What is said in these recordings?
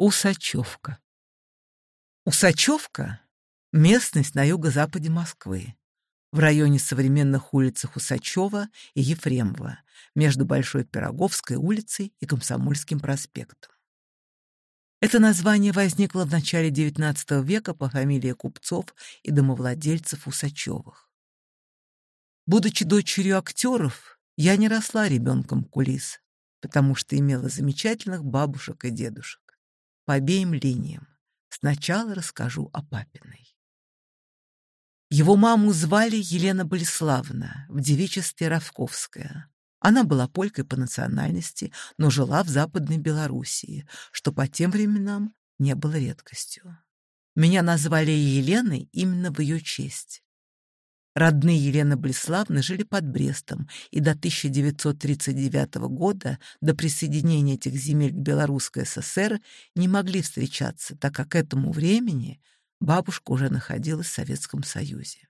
Усачевка. Усачевка – местность на юго-западе Москвы, в районе современных улиц Усачева и Ефремова, между Большой Пироговской улицей и Комсомольским проспектом. Это название возникло в начале XIX века по фамилии купцов и домовладельцев Усачевых. Будучи дочерью актеров, я не росла ребенком кулис, потому что имела замечательных бабушек и дедушек по обеим линиям. Сначала расскажу о папиной. Его маму звали Елена Болеславна, в девичестве Равковская. Она была полькой по национальности, но жила в Западной Белоруссии, что по тем временам не было редкостью. Меня назвали Еленой именно в ее честь. Родные Елены Блеславны жили под Брестом и до 1939 года, до присоединения этих земель к Белорусской ССР, не могли встречаться, так как к этому времени бабушка уже находилась в Советском Союзе.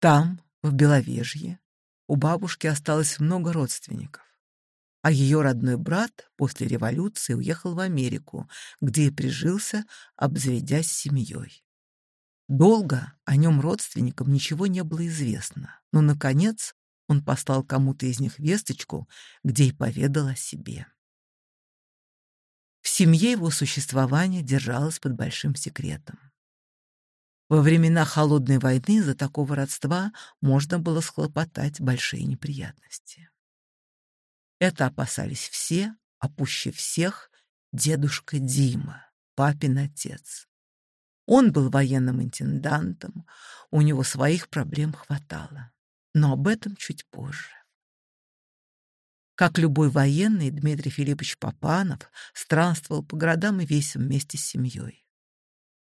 Там, в Беловежье, у бабушки осталось много родственников. А ее родной брат после революции уехал в Америку, где и прижился, обзаведясь семьей. Долго о нем родственникам ничего не было известно, но, наконец, он послал кому-то из них весточку, где и поведал о себе. В семье его существование держалось под большим секретом. Во времена Холодной войны за такого родства можно было схлопотать большие неприятности. Это опасались все, а пуще всех дедушка Дима, папин отец. Он был военным интендантом, у него своих проблем хватало. Но об этом чуть позже. Как любой военный, Дмитрий Филиппович Папанов странствовал по городам и весям вместе с семьей.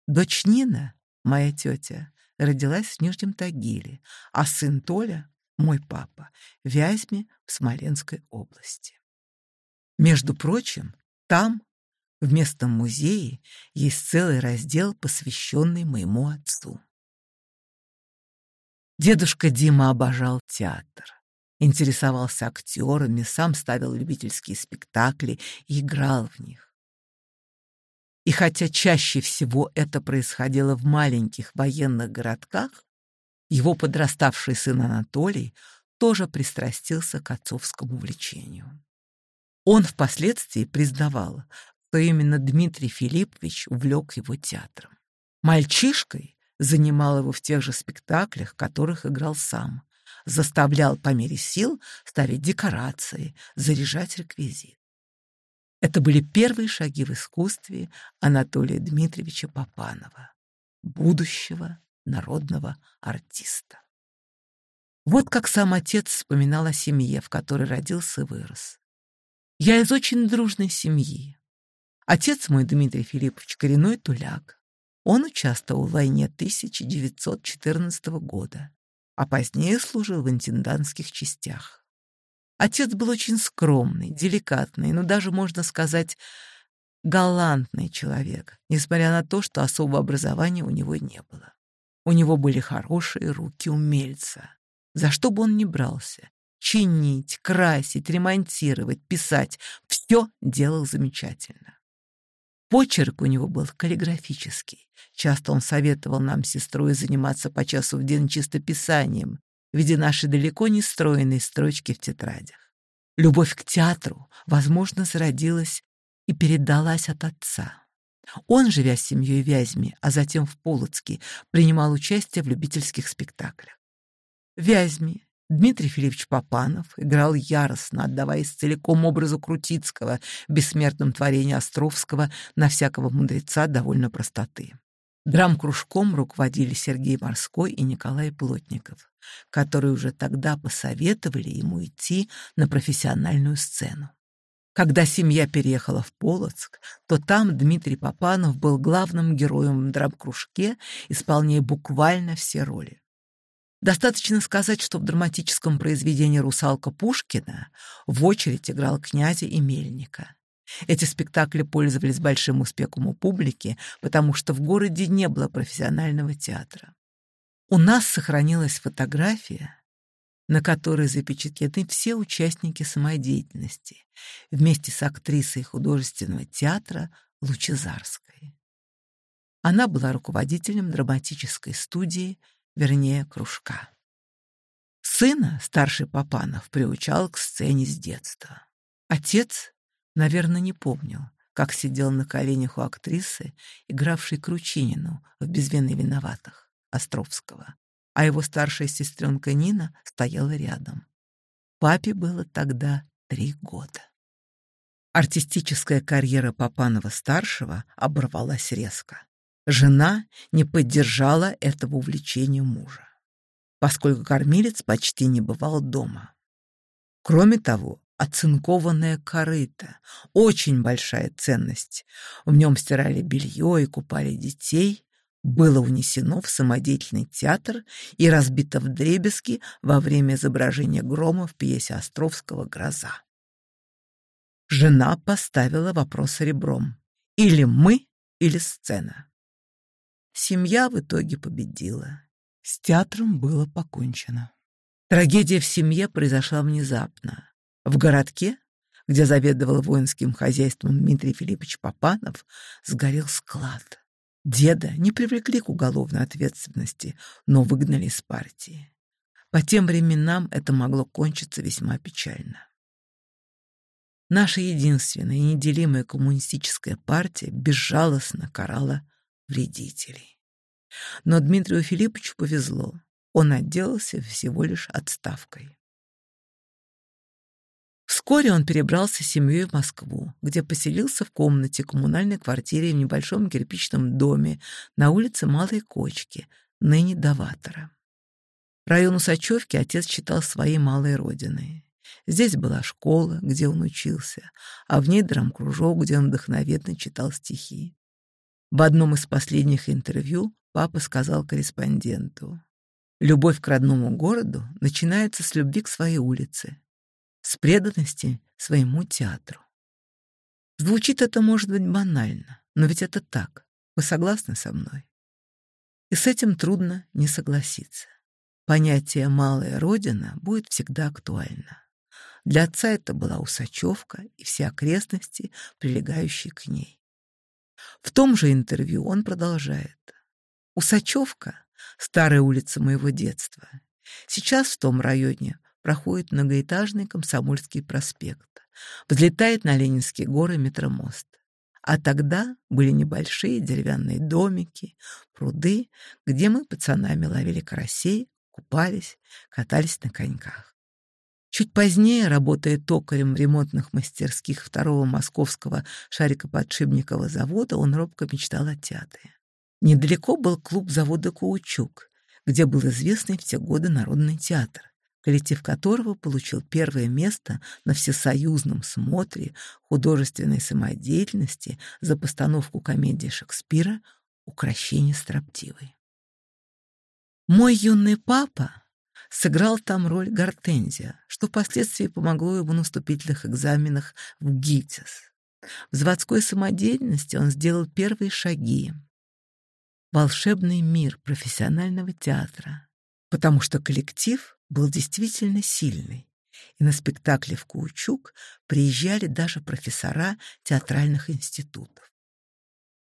Дочь Нина, моя тетя, родилась в Нижнем Тагиле, а сын Толя, мой папа, в Вязьме в Смоленской области. Между прочим, там в местном музее есть целый раздел, посвященный моему отцу. Дедушка Дима обожал театр. Интересовался актерами, сам ставил любительские спектакли и играл в них. И хотя чаще всего это происходило в маленьких военных городках, его подраставший сын Анатолий тоже пристрастился к отцовскому увлечению. Он впоследствии признавал, что именно Дмитрий Филиппович увлек его театром. Мальчишкой занимал его в тех же спектаклях, которых играл сам. Заставлял по мере сил ставить декорации, заряжать реквизит. Это были первые шаги в искусстве Анатолия Дмитриевича Попанова, будущего народного артиста. Вот как сам отец вспоминал о семье, в которой родился и вырос. «Я из очень дружной семьи. Отец мой Дмитрий Филиппович коренной туляк. Он участвовал в войне 1914 года, а позднее служил в интендантских частях. Отец был очень скромный, деликатный, но даже, можно сказать, галантный человек, несмотря на то, что особого образования у него не было. У него были хорошие руки умельца. За что бы он ни брался, чинить, красить, ремонтировать, писать, все делал замечательно. Почерк у него был каллиграфический. Часто он советовал нам с сестрой заниматься по часу в день чистописанием, видя наши далеко не стройные строчки в тетрадях. Любовь к театру, возможно, зародилась и передалась от отца. Он, живя с семьей Вязьме, а затем в Полоцке, принимал участие в любительских спектаклях. Вязьме Дмитрий Филиппович Попанов играл яростно, отдаваясь целиком образу Крутицкого в бессмертном Островского на всякого мудреца довольно простоты. Драм-кружком руководили Сергей Морской и Николай Плотников, которые уже тогда посоветовали ему идти на профессиональную сцену. Когда семья переехала в Полоцк, то там Дмитрий Попанов был главным героем в драм-кружке, исполняя буквально все роли. Достаточно сказать, что в драматическом произведении «Русалка» Пушкина в очередь играл князя и мельника. Эти спектакли пользовались большим успехом у публики, потому что в городе не было профессионального театра. У нас сохранилась фотография, на которой запечатлены все участники самодеятельности вместе с актрисой художественного театра Лучезарской. Она была руководителем драматической студии вернее, кружка. Сына старший Папанов приучал к сцене с детства. Отец, наверное, не помнил, как сидел на коленях у актрисы, игравшей Кручинину в «Безвинный виноватых» Островского, а его старшая сестренка Нина стояла рядом. Папе было тогда три года. Артистическая карьера Папанова-старшего оборвалась резко жена не поддержала этого увлечения мужа, поскольку кормилец почти не бывал дома. Кроме того, оцинкованное корыто – очень большая ценность. В нем стирали белье и купали детей, было унесено в самодеятельный театр и разбито в дребезги во время изображения грома в пьесе Островского «Гроза». Жена поставила вопрос ребром. «Или мы, или сцена». Семья в итоге победила. С театром было покончено. Трагедия в семье произошла внезапно. В городке, где заведовал воинским хозяйством Дмитрий Филиппович Попанов, сгорел склад. Деда не привлекли к уголовной ответственности, но выгнали из партии. По тем временам это могло кончиться весьма печально. Наша единственная и неделимая коммунистическая партия безжалостно карала вредителей. Но Дмитрию Филипповичу повезло. Он отделался всего лишь отставкой. Вскоре он перебрался с семьей в Москву, где поселился в комнате коммунальной квартире в небольшом кирпичном доме на улице Малой Кочки, ныне Даватора. Район Усачевки отец считал своей малой родиной. Здесь была школа, где он учился, а в ней драмкружок, где он вдохновенно читал стихи. В одном из последних интервью папа сказал корреспонденту, «Любовь к родному городу начинается с любви к своей улице, с преданности своему театру». Звучит это, может быть, банально, но ведь это так. Вы согласны со мной? И с этим трудно не согласиться. Понятие «малая родина» будет всегда актуально. Для отца это была Усачевка и все окрестности, прилегающие к ней. В том же интервью он продолжает. Усачевка — старая улица моего детства. Сейчас в том районе проходит многоэтажный Комсомольский проспект. Взлетает на Ленинские горы метромост. А тогда были небольшие деревянные домики, пруды, где мы пацанами ловили карасей, купались, катались на коньках. Чуть позднее, работая токарем в ремонтных мастерских второго московского шарикоподшипникового завода, он робко мечтал о театре. Недалеко был клуб завода «Каучук», где был известный в те годы Народный театр, коллектив которого получил первое место на всесоюзном смотре художественной самодеятельности за постановку комедии Шекспира «Укращение строптивой». Мой юный папа, сыграл там роль гортензия, что впоследствии помогло ему на вступительных экзаменах в ГИТИС. В заводской самодеятельности он сделал первые шаги. Волшебный мир профессионального театра, потому что коллектив был действительно сильный, и на спектакли в Каучук приезжали даже профессора театральных институтов.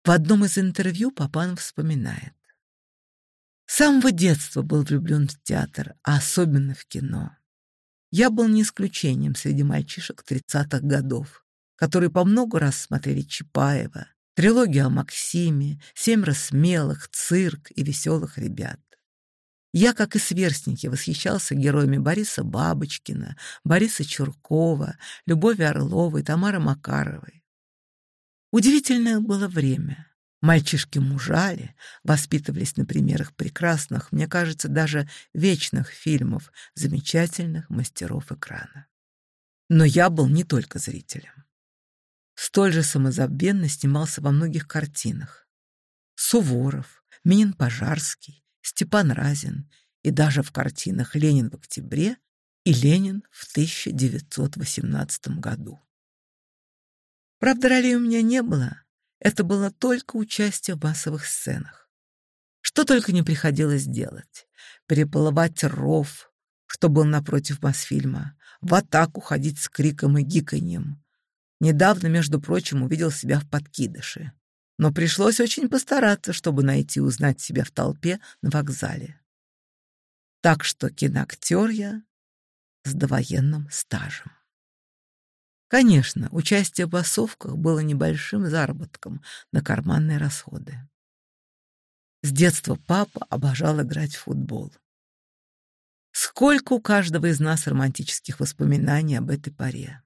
В одном из интервью Папанов вспоминает. С самого детства был влюблен в театр, а особенно в кино. Я был не исключением среди мальчишек 30-х годов, которые по много раз смотрели Чапаева, трилогию о Максиме, «Семеро смелых», «Цирк» и «Веселых ребят». Я, как и сверстники, восхищался героями Бориса Бабочкина, Бориса Чуркова, Любови Орловой, Тамары Макаровой. Удивительное было время. Мальчишки мужали, воспитывались на примерах прекрасных, мне кажется, даже вечных фильмов, замечательных мастеров экрана. Но я был не только зрителем. Столь же самозабвенно снимался во многих картинах. Суворов, Минин Пожарский, Степан Разин и даже в картинах «Ленин в октябре» и «Ленин в 1918 году». Правда, ролей у меня не было — это было только участие в массовых сценах. Что только не приходилось делать. Переплывать ров, что был напротив Мосфильма, в атаку ходить с криком и гиканьем. Недавно, между прочим, увидел себя в подкидыше. Но пришлось очень постараться, чтобы найти и узнать себя в толпе на вокзале. Так что киноактер я с довоенным стажем. Конечно, участие в басовках было небольшим заработком на карманные расходы. С детства папа обожал играть в футбол. Сколько у каждого из нас романтических воспоминаний об этой паре.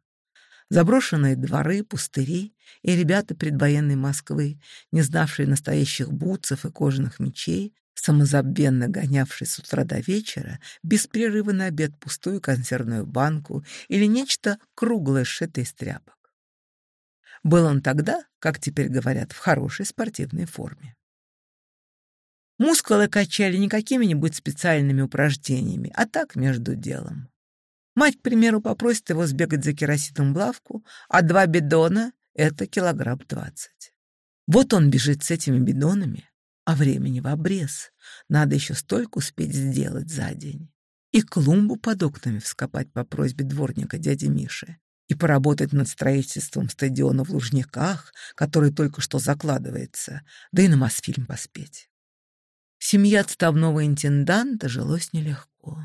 Заброшенные дворы, пустыри и ребята предвоенной Москвы, не знавшие настоящих бутсов и кожаных мечей, самозабвенно гонявшие с утра до вечера, без прерыва на обед пустую консервную банку или нечто круглое, сшитое из тряпок. Был он тогда, как теперь говорят, в хорошей спортивной форме. Мускулы качали не какими-нибудь специальными упражнениями, а так между делом. Мать, к примеру, попросит его сбегать за керосином в лавку, а два бидона — это килограмм двадцать. Вот он бежит с этими бидонами, а времени в обрез. Надо еще столько успеть сделать за день. И клумбу под окнами вскопать по просьбе дворника дяди Миши. И поработать над строительством стадиона в Лужниках, который только что закладывается, да и на Мосфильм поспеть. Семья отставного интенданта жилось нелегко.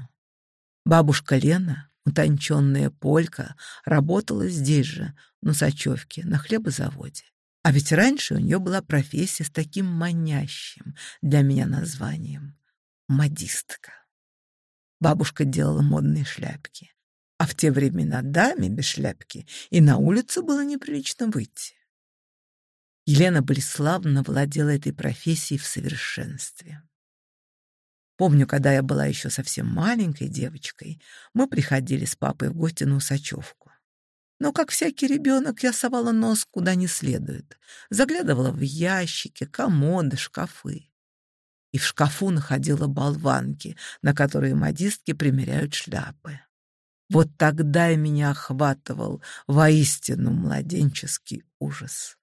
Бабушка Лена Утонченная полька работала здесь же, на Сачевке, на хлебозаводе. А ведь раньше у нее была профессия с таким манящим для меня названием — модистка. Бабушка делала модные шляпки. А в те времена даме без шляпки и на улицу было неприлично выйти. Елена Бориславовна владела этой профессией в совершенстве. Помню, когда я была еще совсем маленькой девочкой, мы приходили с папой в гости на Усачевку. Но, как всякий ребенок, я совала нос куда не следует. Заглядывала в ящики, комоды, шкафы. И в шкафу находила болванки, на которые модистки примеряют шляпы. Вот тогда и меня охватывал воистину младенческий ужас.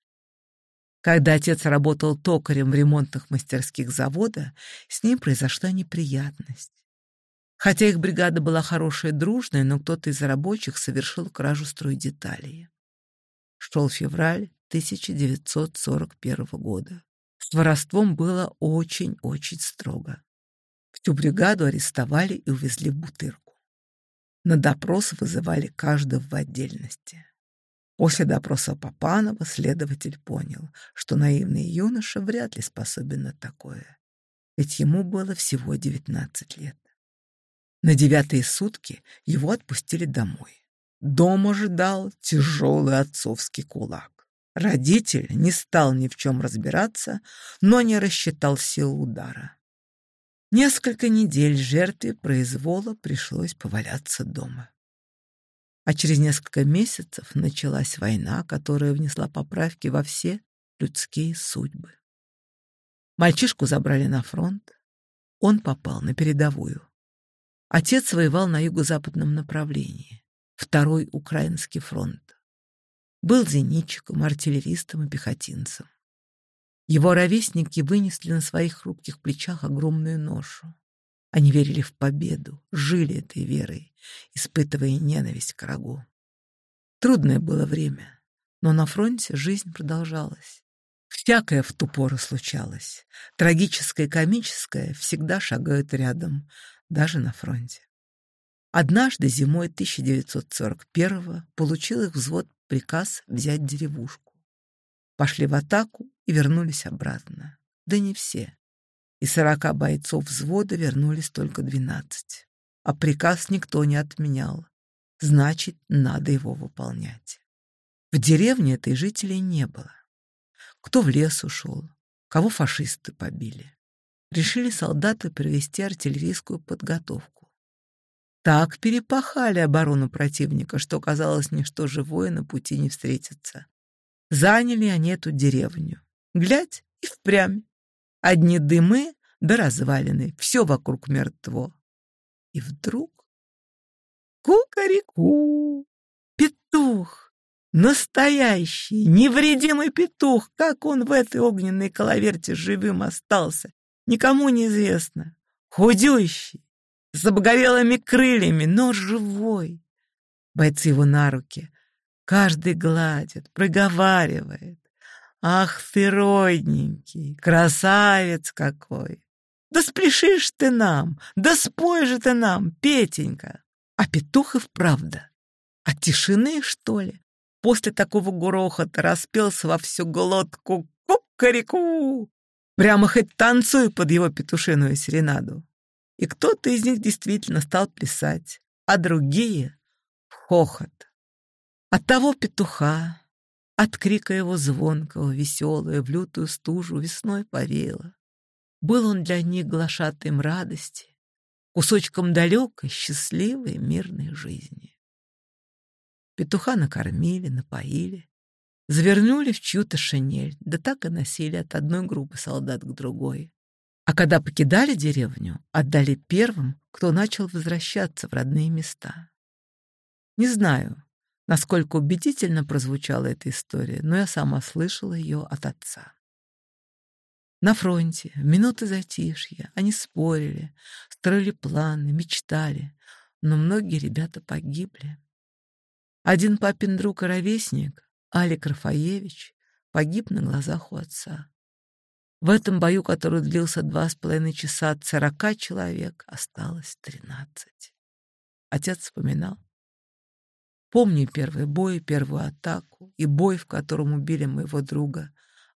Когда отец работал токарем в ремонтных мастерских завода, с ним произошла неприятность. Хотя их бригада была хорошая, дружная, но кто-то из рабочих совершил кражу стройдеталей. Шел февраль 1941 года. С воровством было очень-очень строго. Всю бригаду арестовали и увезли в Бутырку. На допрос вызывали каждого в отдельности. После допроса Папанова следователь понял, что наивный юноша вряд ли способен на такое, ведь ему было всего 19 лет. На девятые сутки его отпустили домой. Дома ждал тяжелый отцовский кулак. Родитель не стал ни в чем разбираться, но не рассчитал силу удара. Несколько недель жертве произвола пришлось поваляться дома. А через несколько месяцев началась война, которая внесла поправки во все людские судьбы. Мальчишку забрали на фронт. Он попал на передовую. Отец воевал на юго-западном направлении, второй Украинский фронт. Был зенитчиком, артиллеристом и пехотинцем. Его ровесники вынесли на своих хрупких плечах огромную ношу. Они верили в победу, жили этой верой, испытывая ненависть к врагу. Трудное было время, но на фронте жизнь продолжалась. Всякое в ту пору случалось. Трагическое и комическое всегда шагают рядом, даже на фронте. Однажды зимой 1941-го получил их взвод приказ взять деревушку. Пошли в атаку и вернулись обратно. Да не все. И сорока бойцов взвода вернулись только двенадцать. А приказ никто не отменял. Значит, надо его выполнять. В деревне этой жителей не было. Кто в лес ушел, кого фашисты побили. Решили солдаты провести артиллерийскую подготовку. Так перепахали оборону противника, что казалось, ничто живое на пути не встретится. Заняли они эту деревню. Глядь, и впрямь Одни дымы да развалины, все вокруг мертво. И вдруг... Кукареку! Петух! Настоящий, невредимый петух! Как он в этой огненной коловерте живым остался, никому не известно. Худющий, с обгорелыми крыльями, но живой. Бойцы его на руки. Каждый гладит, проговаривает. Ах ты, родненький, красавец какой! Да спляшишь ты нам, да спой же ты нам, Петенька! А петух и вправду. От тишины, что ли? После такого грохота распелся во всю глотку кукареку. Прямо хоть танцуй под его петушиную серенаду. И кто-то из них действительно стал плясать, а другие — в хохот. От того петуха от крика его звонкого, веселого, в лютую стужу весной повеяло. Был он для них глашатым радости, кусочком далекой, счастливой, мирной жизни. Петуха накормили, напоили, завернули в чью-то шинель, да так и носили от одной группы солдат к другой. А когда покидали деревню, отдали первым, кто начал возвращаться в родные места. Не знаю, насколько убедительно прозвучала эта история, но я сама слышала ее от отца. На фронте, в минуты затишья, они спорили, строили планы, мечтали, но многие ребята погибли. Один папин друг и ровесник, Алик Рафаевич, погиб на глазах у отца. В этом бою, который длился два с половиной часа, от сорока человек осталось тринадцать. Отец вспоминал, Помню первый бой, первую атаку и бой, в котором убили моего друга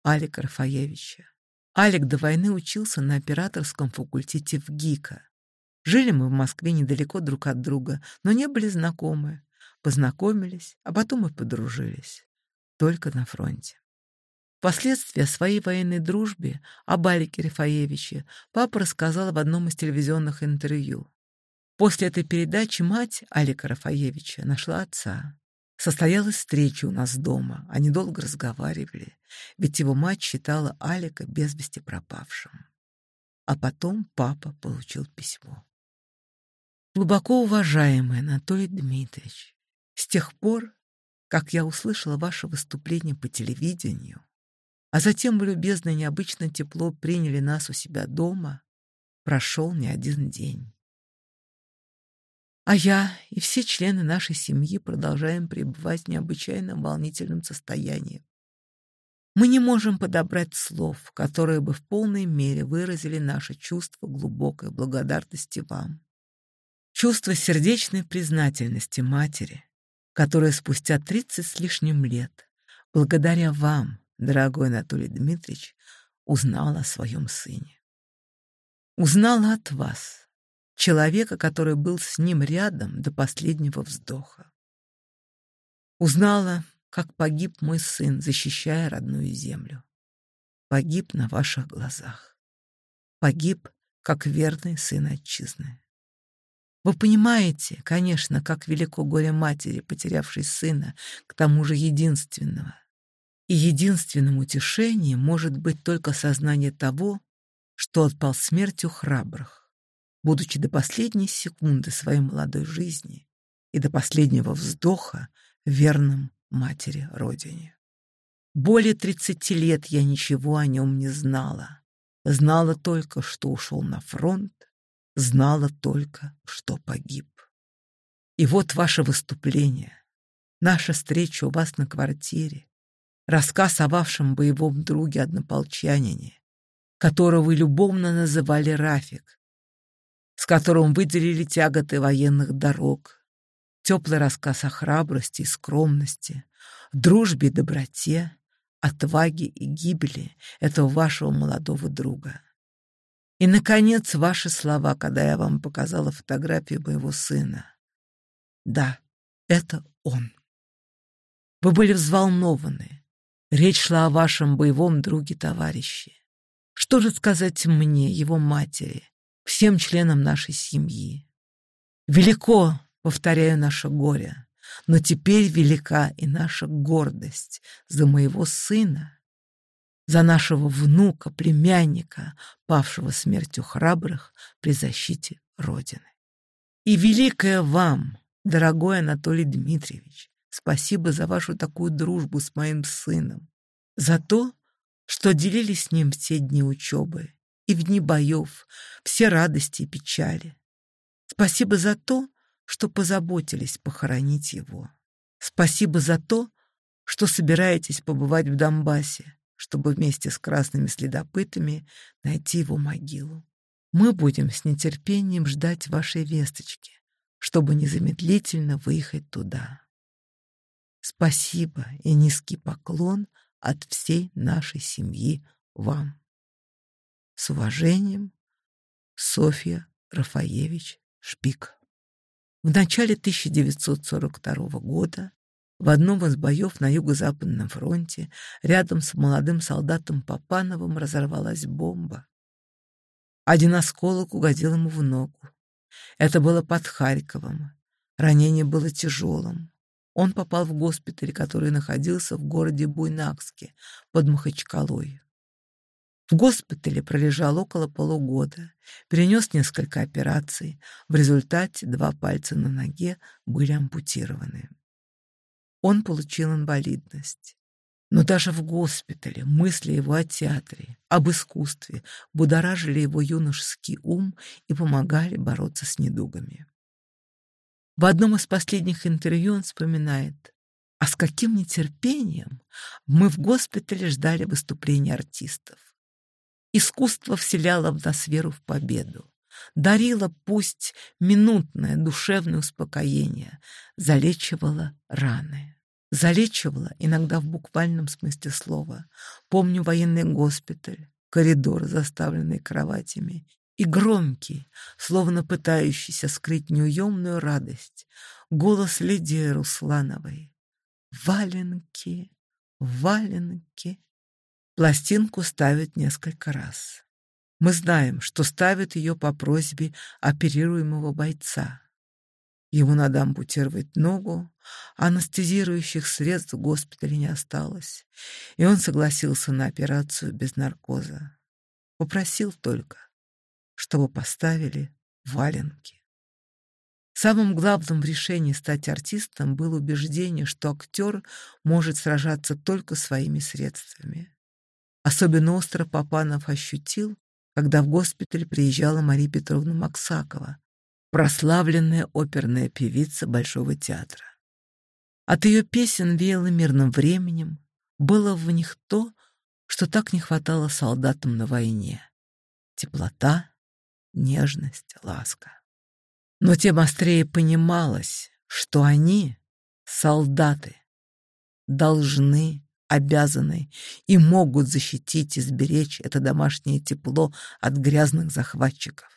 Алика Рафаевича. Алик до войны учился на операторском факультете в ГИКа. Жили мы в Москве недалеко друг от друга, но не были знакомы. Познакомились, а потом и подружились. Только на фронте. Впоследствии о своей военной дружбе, об Балике Рафаевиче, папа рассказал в одном из телевизионных интервью. После этой передачи мать Алика Рафаевича нашла отца. Состоялась встреча у нас дома, они долго разговаривали, ведь его мать считала Алика без вести пропавшим. А потом папа получил письмо. Глубоко уважаемый Анатолий Дмитриевич, с тех пор, как я услышала ваше выступление по телевидению, а затем вы любезно и необычно тепло приняли нас у себя дома, прошел не один день. А я и все члены нашей семьи продолжаем пребывать в необычайно волнительном состоянии. Мы не можем подобрать слов, которые бы в полной мере выразили наше чувство глубокой благодарности вам. Чувство сердечной признательности матери, которая спустя 30 с лишним лет, благодаря вам, дорогой Анатолий Дмитриевич, узнала о своем сыне. Узнала от вас, человека, который был с ним рядом до последнего вздоха. Узнала, как погиб мой сын, защищая родную землю. Погиб на ваших глазах. Погиб, как верный сын отчизны. Вы понимаете, конечно, как велико горе матери, потерявшей сына, к тому же единственного. И единственным утешением может быть только сознание того, что отпал смертью храбрых будучи до последней секунды своей молодой жизни и до последнего вздоха верным матери-родине. Более тридцати лет я ничего о нем не знала. Знала только, что ушел на фронт, знала только, что погиб. И вот ваше выступление, наша встреча у вас на квартире, рассказ о вашем боевом друге-однополчанине, которого вы любовно называли Рафик, с которым выделили тяготы военных дорог. Теплый рассказ о храбрости и скромности, дружбе и доброте, отваге и гибели этого вашего молодого друга. И, наконец, ваши слова, когда я вам показала фотографию моего сына. Да, это он. Вы были взволнованы. Речь шла о вашем боевом друге-товарище. Что же сказать мне, его матери, всем членам нашей семьи. Велико, повторяю, наше горе, но теперь велика и наша гордость за моего сына, за нашего внука, племянника, павшего смертью храбрых при защите Родины. И великое вам, дорогой Анатолий Дмитриевич, спасибо за вашу такую дружбу с моим сыном, за то, что делились с ним все дни учебы и в дни боев, все радости и печали. Спасибо за то, что позаботились похоронить его. Спасибо за то, что собираетесь побывать в Донбассе, чтобы вместе с красными следопытами найти его могилу. Мы будем с нетерпением ждать вашей весточки, чтобы незамедлительно выехать туда. Спасибо и низкий поклон от всей нашей семьи вам. С уважением, Софья Рафаевич Шпик. В начале 1942 года в одном из боев на Юго-Западном фронте рядом с молодым солдатом Папановым разорвалась бомба. Один осколок угодил ему в ногу. Это было под Харьковом. Ранение было тяжелым. Он попал в госпиталь, который находился в городе Буйнакске под Махачкалой. В госпитале пролежал около полугода, перенес несколько операций. В результате два пальца на ноге были ампутированы. Он получил инвалидность. Но даже в госпитале мысли его о театре, об искусстве будоражили его юношеский ум и помогали бороться с недугами. В одном из последних интервью он вспоминает, а с каким нетерпением мы в госпитале ждали выступления артистов. Искусство вселяло в нас веру в победу, дарило пусть минутное душевное успокоение, залечивало раны. залечивало иногда в буквальном смысле слова. Помню военный госпиталь, коридор, заставленный кроватями, и громкий, словно пытающийся скрыть неуемную радость, голос Лидии Руслановой. «Валенки, валенки, Пластинку ставят несколько раз. Мы знаем, что ставят ее по просьбе оперируемого бойца. Ему надо ампутировать ногу, анестезирующих средств в госпитале не осталось, и он согласился на операцию без наркоза. Попросил только, чтобы поставили валенки. Самым главным в решении стать артистом было убеждение, что актер может сражаться только своими средствами. Особенно остро Папанов ощутил, когда в госпиталь приезжала Мария Петровна Максакова, прославленная оперная певица Большого театра. От ее песен веяло мирным временем, было в них то, что так не хватало солдатам на войне. Теплота, нежность, ласка. Но тем острее понималось, что они, солдаты, должны обязаны и могут защитить и сберечь это домашнее тепло от грязных захватчиков.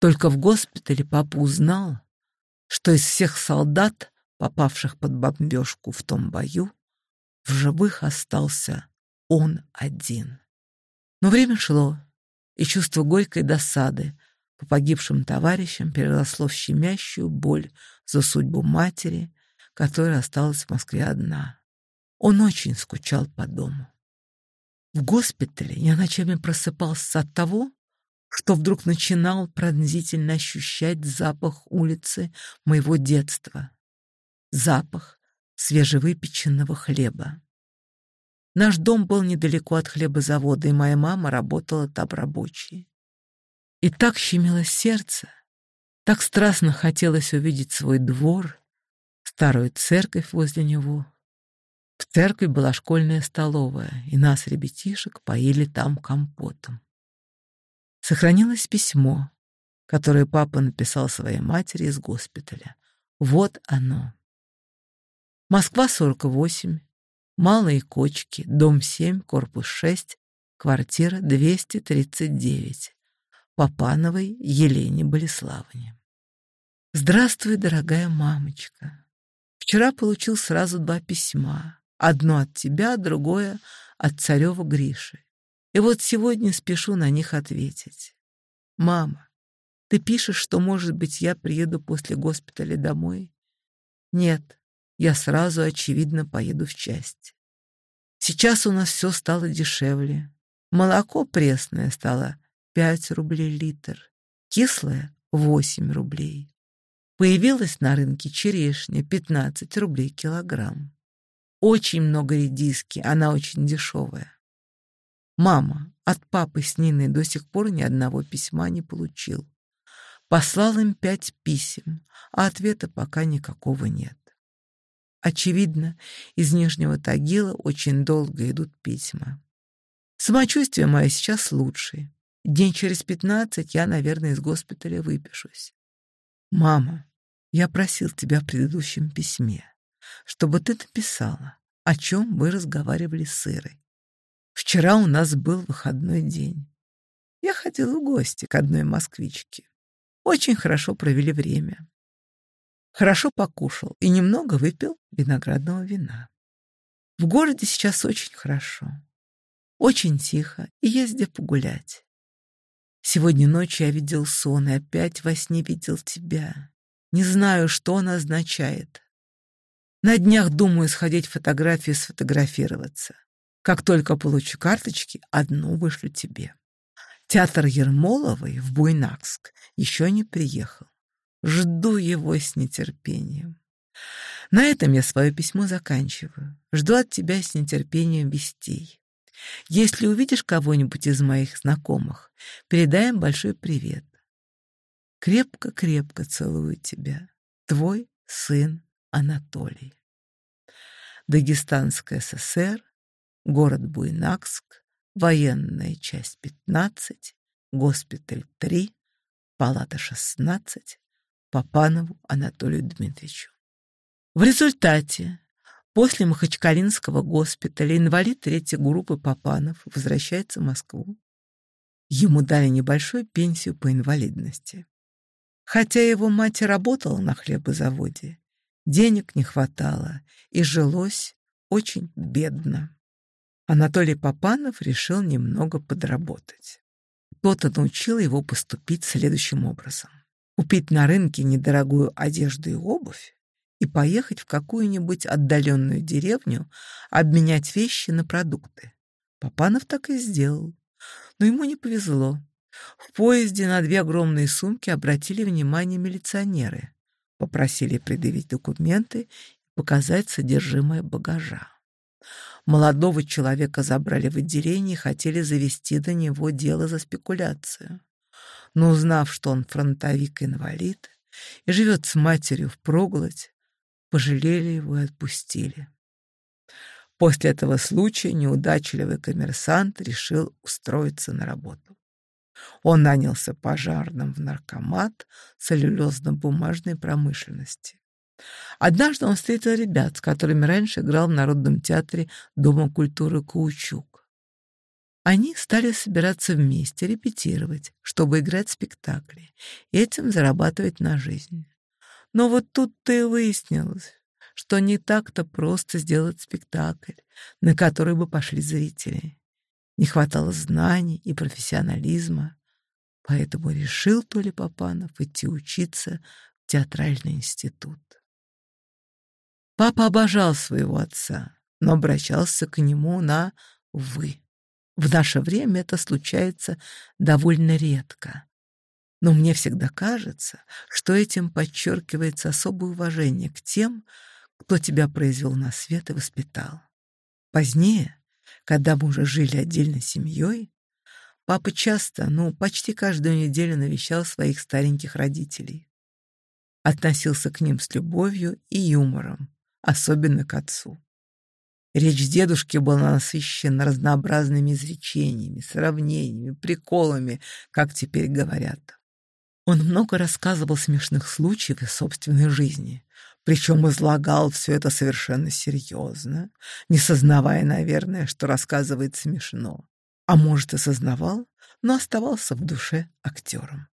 Только в госпитале папа узнал, что из всех солдат, попавших под бомбежку в том бою, в живых остался он один. Но время шло, и чувство горькой досады по погибшим товарищам переросло в щемящую боль за судьбу матери, которая осталась в Москве одна. Он очень скучал по дому. В госпитале я ночами просыпался от того, что вдруг начинал пронзительно ощущать запах улицы моего детства. Запах свежевыпеченного хлеба. Наш дом был недалеко от хлебозавода, и моя мама работала там рабочей. И так щемило сердце, так страстно хотелось увидеть свой двор, старую церковь возле него, в церкви была школьная столовая, и нас, ребятишек, поили там компотом. Сохранилось письмо, которое папа написал своей матери из госпиталя. Вот оно. Москва, 48, Малые Кочки, дом 7, корпус 6, квартира 239. Папановой Елене Болеславовне. Здравствуй, дорогая мамочка. Вчера получил сразу два письма. Одно от тебя, другое от царева Гриши. И вот сегодня спешу на них ответить. «Мама, ты пишешь, что, может быть, я приеду после госпиталя домой?» «Нет, я сразу, очевидно, поеду в часть. Сейчас у нас все стало дешевле. Молоко пресное стало 5 рублей литр, кислое — 8 рублей. Появилась на рынке черешня 15 рублей килограмм. Очень много редиски, она очень дешевая. Мама от папы с Ниной до сих пор ни одного письма не получил. Послал им пять писем, а ответа пока никакого нет. Очевидно, из Нижнего Тагила очень долго идут письма. Самочувствие мое сейчас лучшее. День через пятнадцать я, наверное, из госпиталя выпишусь. «Мама, я просил тебя в предыдущем письме чтобы ты написала, о чем вы разговаривали с Ирой. Вчера у нас был выходной день. Я ходила в гости к одной москвичке. Очень хорошо провели время. Хорошо покушал и немного выпил виноградного вина. В городе сейчас очень хорошо. Очень тихо, и есть где погулять. Сегодня ночью я видел сон и опять во сне видел тебя. Не знаю, что он означает, на днях думаю сходить в фотографии сфотографироваться. Как только получу карточки, одну вышлю тебе. Театр Ермоловой в Буйнакск еще не приехал. Жду его с нетерпением. На этом я свое письмо заканчиваю. Жду от тебя с нетерпением вестей. Если увидишь кого-нибудь из моих знакомых, передаем большой привет. Крепко-крепко целую тебя. Твой сын Анатолий. Дагестанская ССР, город Буйнакск, военная часть 15, госпиталь 3, палата 16, Папанову Анатолию Дмитриевичу. В результате, после Махачкалинского госпиталя инвалид третьей группы Папанов возвращается в Москву. Ему дали небольшую пенсию по инвалидности. Хотя его мать работала на хлебозаводе, Денег не хватало, и жилось очень бедно. Анатолий Попанов решил немного подработать. Кто-то научил его поступить следующим образом. Купить на рынке недорогую одежду и обувь и поехать в какую-нибудь отдаленную деревню, обменять вещи на продукты. Попанов так и сделал. Но ему не повезло. В поезде на две огромные сумки обратили внимание милиционеры. Попросили предъявить документы и показать содержимое багажа. Молодого человека забрали в отделение и хотели завести до него дело за спекуляцию. Но узнав, что он фронтовик-инвалид и живет с матерью в проглоть, пожалели его и отпустили. После этого случая неудачливый коммерсант решил устроиться на работу. Он нанялся пожарным в наркомат целлюлозно-бумажной промышленности. Однажды он встретил ребят, с которыми раньше играл в Народном театре Дома культуры «Каучук». Они стали собираться вместе, репетировать, чтобы играть спектакли, и этим зарабатывать на жизнь. Но вот тут-то и выяснилось, что не так-то просто сделать спектакль, на который бы пошли зрители не хватало знаний и профессионализма. Поэтому решил Толя Папанов идти учиться в театральный институт. Папа обожал своего отца, но обращался к нему на «вы». В наше время это случается довольно редко. Но мне всегда кажется, что этим подчеркивается особое уважение к тем, кто тебя произвел на свет и воспитал. Позднее когда мы уже жили отдельной семьей, папа часто, ну, почти каждую неделю навещал своих стареньких родителей. Относился к ним с любовью и юмором, особенно к отцу. Речь дедушки была насыщена разнообразными изречениями, сравнениями, приколами, как теперь говорят. Он много рассказывал смешных случаев из собственной жизни — причем излагал все это совершенно серьезно, не сознавая, наверное, что рассказывает смешно. А может, и сознавал, но оставался в душе актером.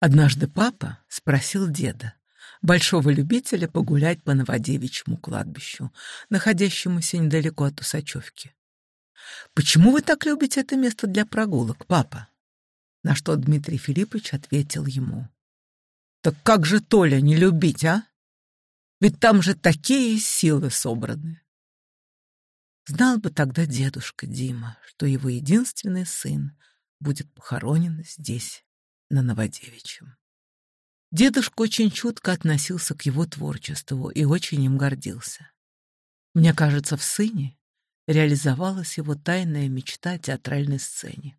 Однажды папа спросил деда, большого любителя погулять по Новодевичьему кладбищу, находящемуся недалеко от Усачевки. «Почему вы так любите это место для прогулок, папа?» На что Дмитрий Филиппович ответил ему. «Так как же Толя не любить, а? Ведь там же такие силы собраны. Знал бы тогда дедушка Дима, что его единственный сын будет похоронен здесь, на Новодевичьем. Дедушка очень чутко относился к его творчеству и очень им гордился. Мне кажется, в сыне реализовалась его тайная мечта о театральной сцене.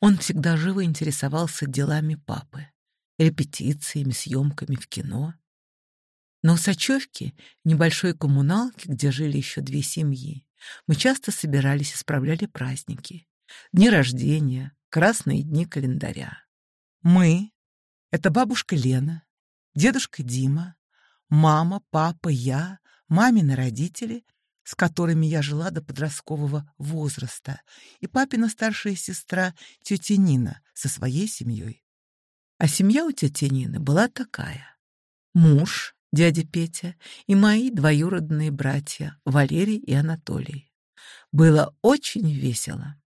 Он всегда живо интересовался делами папы, репетициями, съемками в кино — на Усачевке, небольшой коммуналке, где жили еще две семьи, мы часто собирались и справляли праздники. Дни рождения, красные дни календаря. Мы — это бабушка Лена, дедушка Дима, мама, папа, я, мамины родители, с которыми я жила до подросткового возраста, и папина старшая сестра тетя Нина со своей семьей. А семья у тети Нины была такая. Муж, дядя Петя и мои двоюродные братья Валерий и Анатолий. Было очень весело.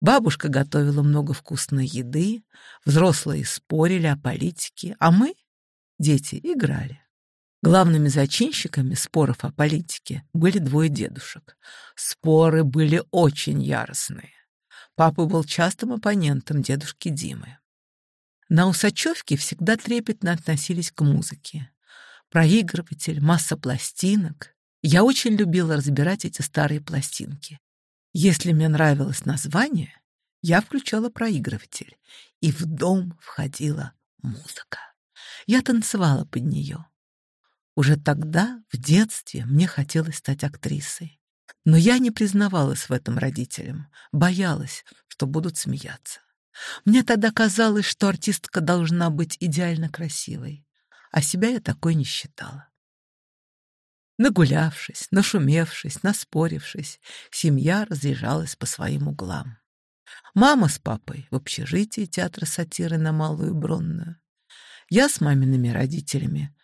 Бабушка готовила много вкусной еды, взрослые спорили о политике, а мы, дети, играли. Главными зачинщиками споров о политике были двое дедушек. Споры были очень яростные. Папа был частым оппонентом дедушки Димы. На Усачевке всегда трепетно относились к музыке проигрыватель, масса пластинок. Я очень любила разбирать эти старые пластинки. Если мне нравилось название, я включала проигрыватель, и в дом входила музыка. Я танцевала под нее. Уже тогда, в детстве, мне хотелось стать актрисой. Но я не признавалась в этом родителям, боялась, что будут смеяться. Мне тогда казалось, что артистка должна быть идеально красивой а себя я такой не считала. Нагулявшись, нашумевшись, наспорившись, семья разъезжалась по своим углам. Мама с папой в общежитии театра сатиры на Малую Бронную. Я с мамиными родителями,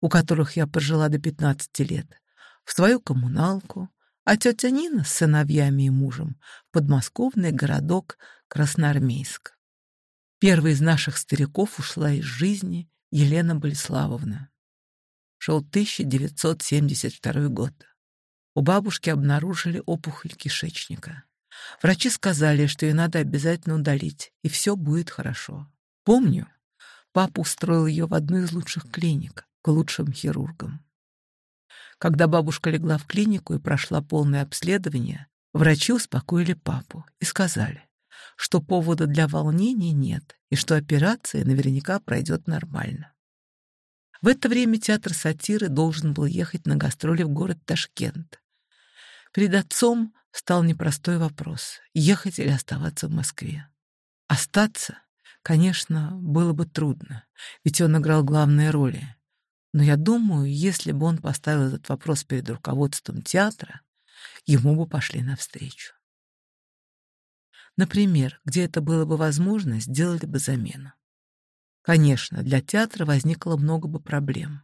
у которых я прожила до 15 лет, в свою коммуналку, а тетя Нина с сыновьями и мужем в подмосковный городок Красноармейск. Первая из наших стариков ушла из жизни Елена Болеславовна. Шел 1972 год. У бабушки обнаружили опухоль кишечника. Врачи сказали, что ее надо обязательно удалить, и все будет хорошо. Помню, папа устроил ее в одну из лучших клиник к лучшим хирургам. Когда бабушка легла в клинику и прошла полное обследование, врачи успокоили папу и сказали, что повода для волнения нет и что операция наверняка пройдет нормально. В это время театр сатиры должен был ехать на гастроли в город Ташкент. Перед отцом стал непростой вопрос — ехать или оставаться в Москве. Остаться, конечно, было бы трудно, ведь он играл главные роли. Но я думаю, если бы он поставил этот вопрос перед руководством театра, ему бы пошли навстречу. Например, где это было бы возможно, сделали бы замену. Конечно, для театра возникло много бы проблем.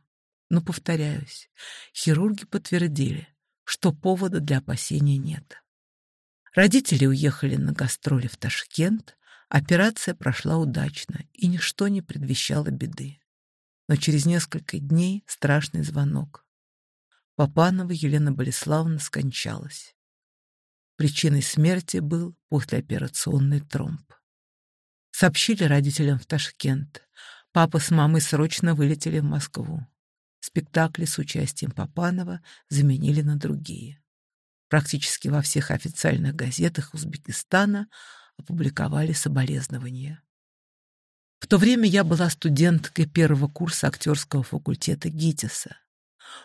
Но, повторяюсь, хирурги подтвердили, что повода для опасения нет. Родители уехали на гастроли в Ташкент, операция прошла удачно, и ничто не предвещало беды. Но через несколько дней страшный звонок. Папанова Елена Болеславовна скончалась. Причиной смерти был послеоперационный тромб. Сообщили родителям в Ташкент. Папа с мамой срочно вылетели в Москву. Спектакли с участием Папанова заменили на другие. Практически во всех официальных газетах Узбекистана опубликовали соболезнования. В то время я была студенткой первого курса актерского факультета ГИТИСа.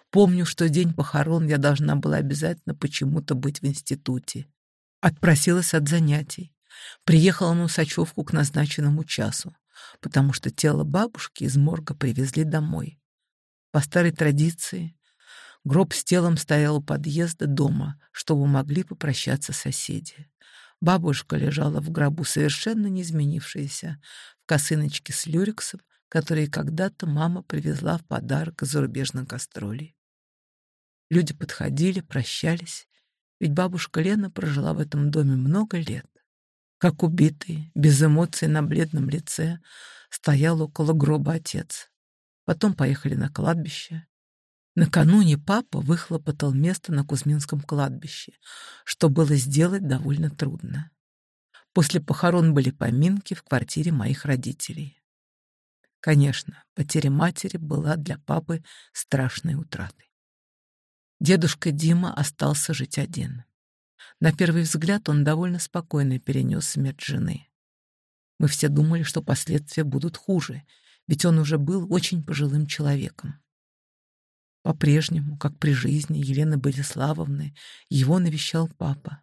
Помню, что день похорон я должна была обязательно почему-то быть в институте. Отпросилась от занятий. Приехала на Усачевку к назначенному часу, потому что тело бабушки из морга привезли домой. По старой традиции гроб с телом стоял у подъезда дома, чтобы могли попрощаться соседи. Бабушка лежала в гробу, совершенно не изменившаяся, в косыночке с люрексом которые когда-то мама привезла в подарок из зарубежных гастролей. Люди подходили, прощались, ведь бабушка Лена прожила в этом доме много лет. Как убитый, без эмоций на бледном лице, стоял около гроба отец. Потом поехали на кладбище. Накануне папа выхлопотал место на Кузьминском кладбище, что было сделать довольно трудно. После похорон были поминки в квартире моих родителей. Конечно, потеря матери была для папы страшной утратой. Дедушка Дима остался жить один. На первый взгляд он довольно спокойно перенес смерть жены. Мы все думали, что последствия будут хуже, ведь он уже был очень пожилым человеком. По-прежнему, как при жизни Елены Бориславовны, его навещал папа.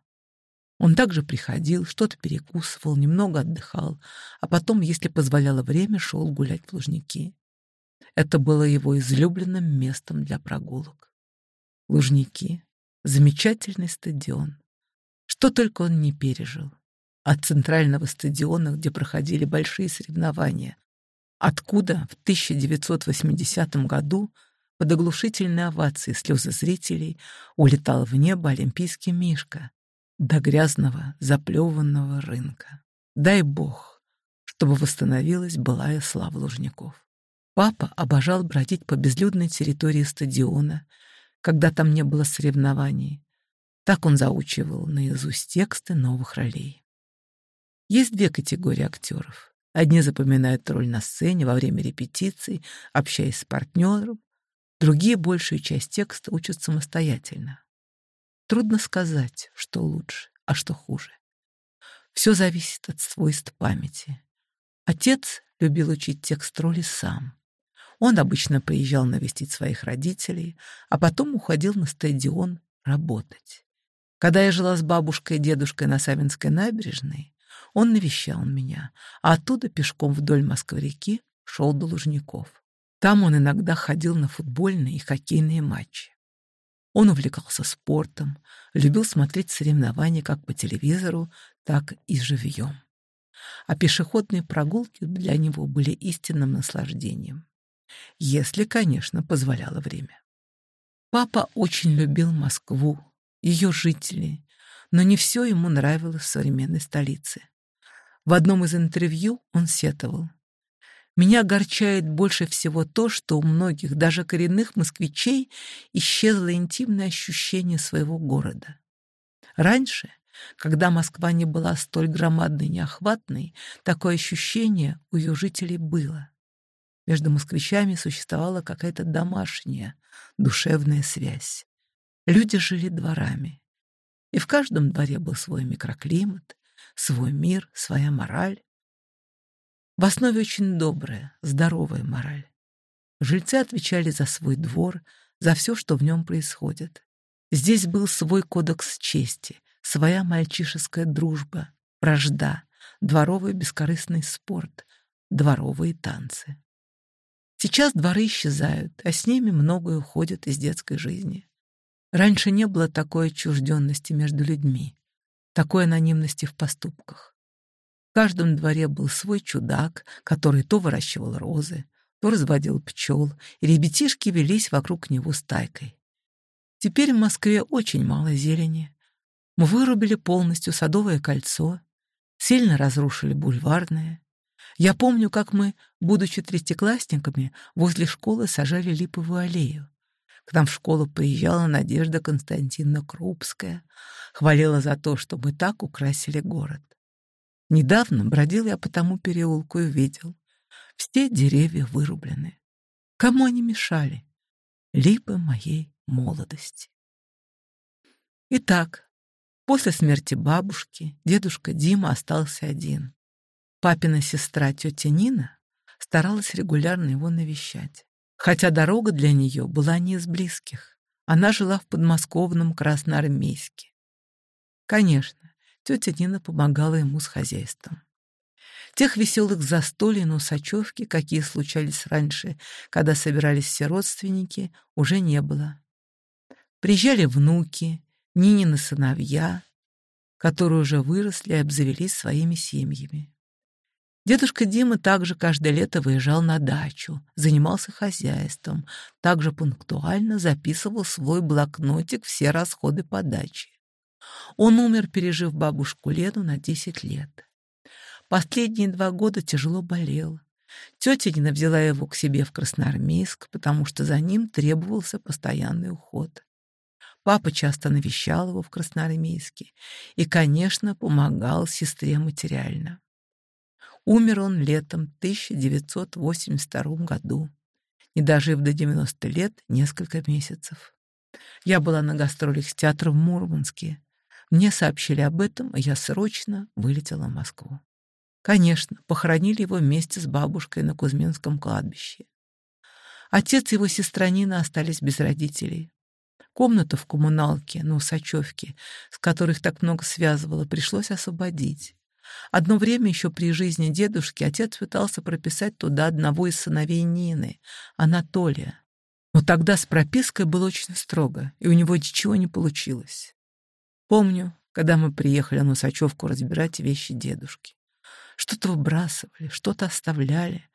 Он также приходил, что-то перекусывал, немного отдыхал, а потом, если позволяло время, шел гулять в Лужники. Это было его излюбленным местом для прогулок. Лужники — замечательный стадион. Что только он не пережил. От центрального стадиона, где проходили большие соревнования, откуда в 1980 году под оглушительные овации слезы зрителей улетал в небо олимпийский мишка, до грязного, заплеванного рынка. Дай бог, чтобы восстановилась былая слава Лужников. Папа обожал бродить по безлюдной территории стадиона, когда там не было соревнований. Так он заучивал наизусть тексты новых ролей. Есть две категории актеров. Одни запоминают роль на сцене во время репетиций, общаясь с партнером, другие большую часть текста учат самостоятельно. Трудно сказать, что лучше, а что хуже. Все зависит от свойств памяти. Отец любил учить текст роли сам. Он обычно приезжал навестить своих родителей, а потом уходил на стадион работать. Когда я жила с бабушкой и дедушкой на Савинской набережной, он навещал меня, а оттуда пешком вдоль Москвы-реки шел до Лужников. Там он иногда ходил на футбольные и хоккейные матчи. Он увлекался спортом, любил смотреть соревнования как по телевизору, так и живьем. А пешеходные прогулки для него были истинным наслаждением. Если, конечно, позволяло время. Папа очень любил Москву, ее жителей, но не все ему нравилось в современной столице. В одном из интервью он сетовал. Меня огорчает больше всего то, что у многих, даже коренных москвичей, исчезло интимное ощущение своего города. Раньше, когда Москва не была столь громадной неохватной, такое ощущение у ее жителей было. Между москвичами существовала какая-то домашняя, душевная связь. Люди жили дворами. И в каждом дворе был свой микроклимат, свой мир, своя мораль, в основе очень добрая, здоровая мораль. Жильцы отвечали за свой двор, за все, что в нем происходит. Здесь был свой кодекс чести, своя мальчишеская дружба, вражда, дворовый бескорыстный спорт, дворовые танцы. Сейчас дворы исчезают, а с ними многое уходит из детской жизни. Раньше не было такой отчужденности между людьми, такой анонимности в поступках. В каждом дворе был свой чудак, который то выращивал розы, то разводил пчел, и ребятишки велись вокруг него стайкой. Теперь в Москве очень мало зелени. Мы вырубили полностью садовое кольцо, сильно разрушили бульварное. Я помню, как мы, будучи третьеклассниками, возле школы сажали липовую аллею. К нам в школу приезжала Надежда Константиновна Крупская, хвалила за то, что мы так украсили город. Недавно бродил я по тому переулку и увидел, Все деревья вырублены. Кому они мешали? Либо моей молодости. Итак, после смерти бабушки дедушка Дима остался один. Папина сестра тетя Нина старалась регулярно его навещать. Хотя дорога для нее была не из близких. Она жила в подмосковном Красноармейске. Конечно, Тетя Нина помогала ему с хозяйством. Тех веселых застолий на усачевке, какие случались раньше, когда собирались все родственники, уже не было. Приезжали внуки, Нинины сыновья, которые уже выросли и обзавелись своими семьями. Дедушка Дима также каждое лето выезжал на дачу, занимался хозяйством, также пунктуально записывал свой блокнотик все расходы по даче. Он умер, пережив бабушку Лену на 10 лет. Последние два года тяжело болел. Тетя Нина взяла его к себе в Красноармейск, потому что за ним требовался постоянный уход. Папа часто навещал его в Красноармейске и, конечно, помогал сестре материально. Умер он летом 1982 году, не дожив до 90 лет несколько месяцев. Я была на гастролях с театром в Мурманске. Мне сообщили об этом, и я срочно вылетела в Москву. Конечно, похоронили его вместе с бабушкой на Кузьминском кладбище. Отец и его сестра Нина остались без родителей. Комнату в коммуналке на Усачевке, с которых так много связывало, пришлось освободить. Одно время еще при жизни дедушки отец пытался прописать туда одного из сыновей Нины, Анатолия. Но тогда с пропиской было очень строго, и у него ничего не получилось. Помню, когда мы приехали на Усачевку разбирать вещи дедушки. Что-то выбрасывали, что-то оставляли.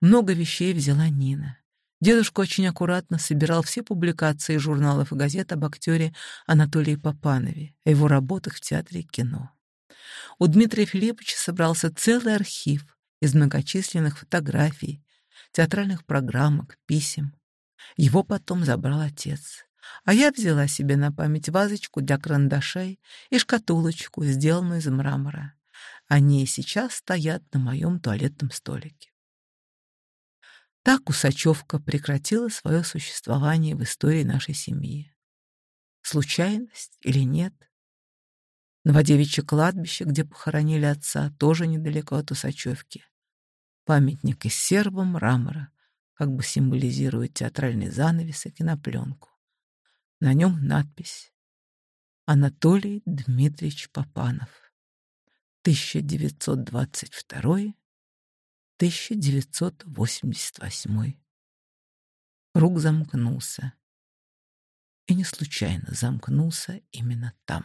Много вещей взяла Нина. Дедушка очень аккуратно собирал все публикации журналов и газет об актере Анатолии Попанове, о его работах в театре и кино. У Дмитрия Филипповича собрался целый архив из многочисленных фотографий, театральных программок, писем. Его потом забрал отец а я взяла себе на память вазочку для карандашей и шкатулочку, сделанную из мрамора. Они сейчас стоят на моем туалетном столике. Так усачевка прекратила свое существование в истории нашей семьи. Случайность или нет? Новодевичье кладбище, где похоронили отца, тоже недалеко от усачевки. Памятник из серого мрамора, как бы символизирует театральный занавес и кинопленку. На нем надпись «Анатолий Дмитриевич Попанов, 1922-1988». Круг замкнулся. И не случайно замкнулся именно там.